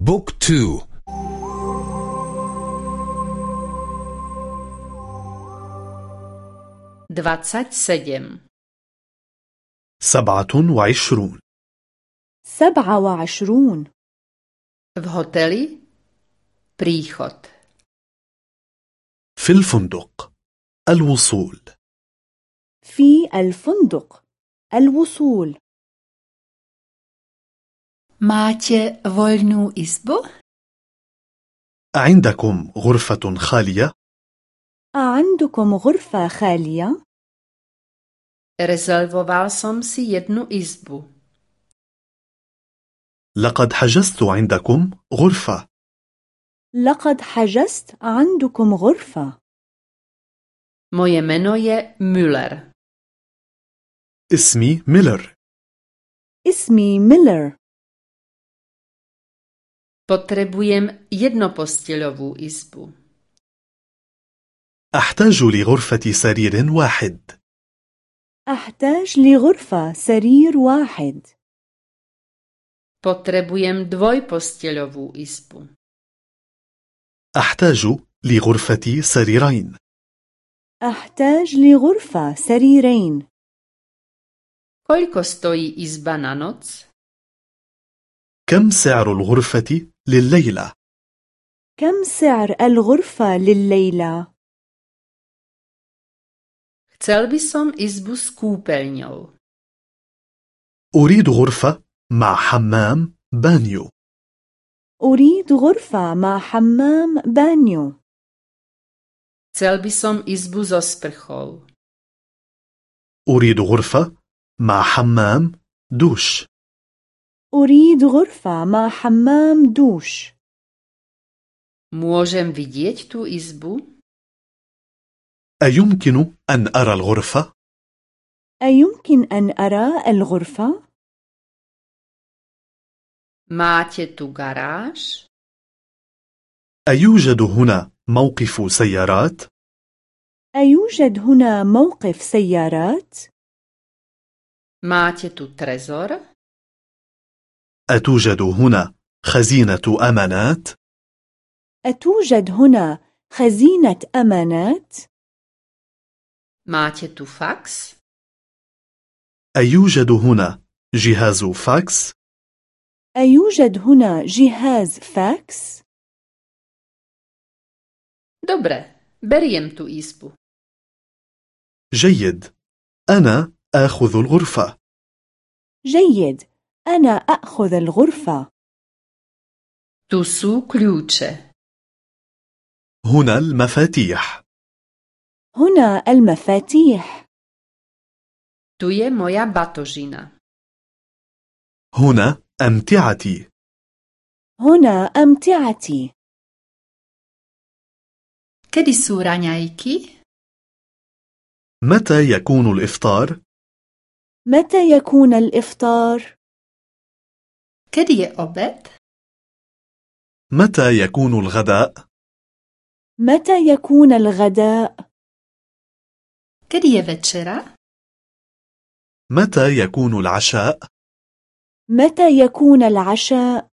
بوك تو dvadsať sedem. سبعة وعشرون. سبعة وعشرون. V hoteli príchod. في الفندق الوصول. في الفندق الوصول. Máte voľnú izbu? عندكم غرفة خالية؟ أعندكم غرفة خالية؟ Rezervoval som si jednu izbu. لقد حجزت عندكم غرفة لقد حجزت عندكم غرفة Moje meno je Müller. اسمي ميلر اسمي ميلر Potrebujem jednoposteľovú izbu. أحتاج لغرفة سرير واحد أحتاج لغرفة سرير واحد Potrebujem dvojposteľovú izbu. أحتاج لغرفة سريرين أحتاج لغرفة سريرين Koľko stojí izba na noc? كم سعر الغرفة لليلة؟ كم سعر الغرفة لليلة؟ Chcel by som izbu s kúpeľňou. أريد غرفة مع حمام بانيو أريد غرفة مع حمام بانيو Chcel by som izbu so sprchou. أريد غرفة مع حمام دوش أريد غرفة مع حمام دوش Môžem vidieť tú izbu? أيمكن أن أرى الغرفة؟ أيمكن أن أرى الغرفة؟ Máte tu garáž? أيوجد هنا موقف سيارات؟ أيوجد هنا موقف سيارات؟ Máte tu trezor? أتوجد هنا خزينة أمانات؟ أتوجد هنا خزينة أمانات؟ Máte tu fax? أيوجد هنا جهاز فاكس؟ أيوجد هنا جهاز فاكس؟ Dobre, beriem tú izbu. جيد أنا آخذ الغرفة جيد أنا أخذ الغرفة Tu sú kľúče. هنا المفاتيح هنا المفاتيح Tu je moja batožina. هنا أمتعتي هنا أمتعتي Kedy sú raňajky? متى يكون الإفطار؟ متى يكون الإفطار؟ Kedy je obed? متى يكون الغداء؟ متى يكون الغداء؟ Kedy je večera? متى يكون العشاء؟ متى يكون العشاء؟